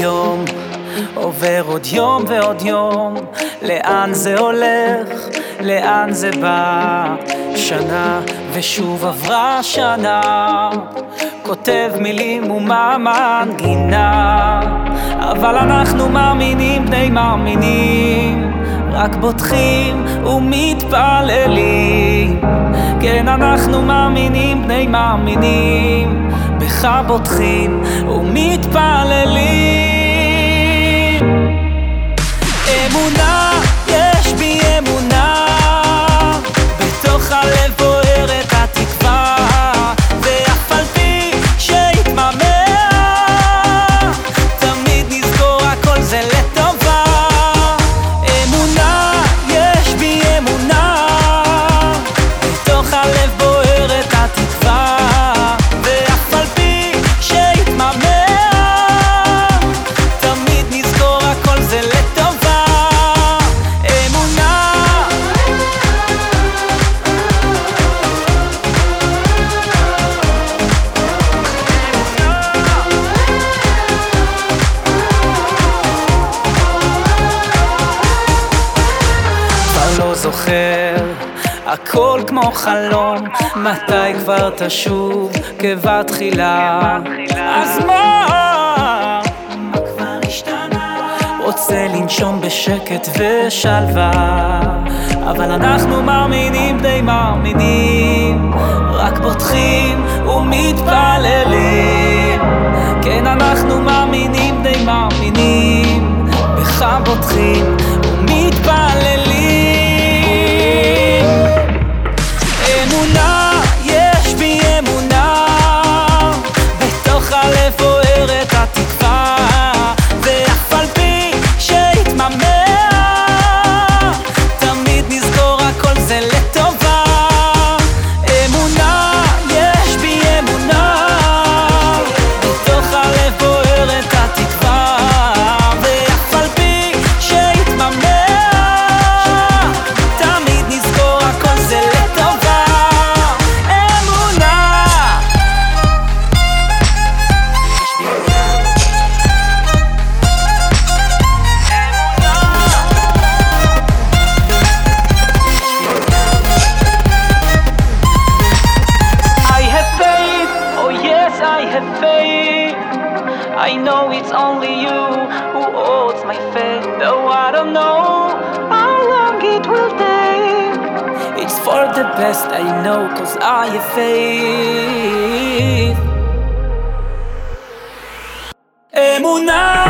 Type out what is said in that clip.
יום עובר עוד יום ועוד יום, לאן זה הולך? לאן זה בא? שנה ושוב עברה שנה, כותב מילים ומה מנגינה, אבל אנחנו מאמינים בני מאמינים, רק בוטחים ומתפללים. אנחנו מאמינים בני מאמינים, בך בוטחים ומתפללים. זוכר הכל כמו חלום, מתי כבר תשוב כבתחילה? אז מה? מה כבר השתנה? רוצה לנשום בשקט ושלווה, אבל אנחנו מאמינים די מאמינים, רק בוטחים ומתפללים. כן, אנחנו מאמינים די מאמינים, בך בוטחים know it's only you who holds my fate. Though I don't know how long it will take. It's for the best, I know, cause I have faith. Emunah.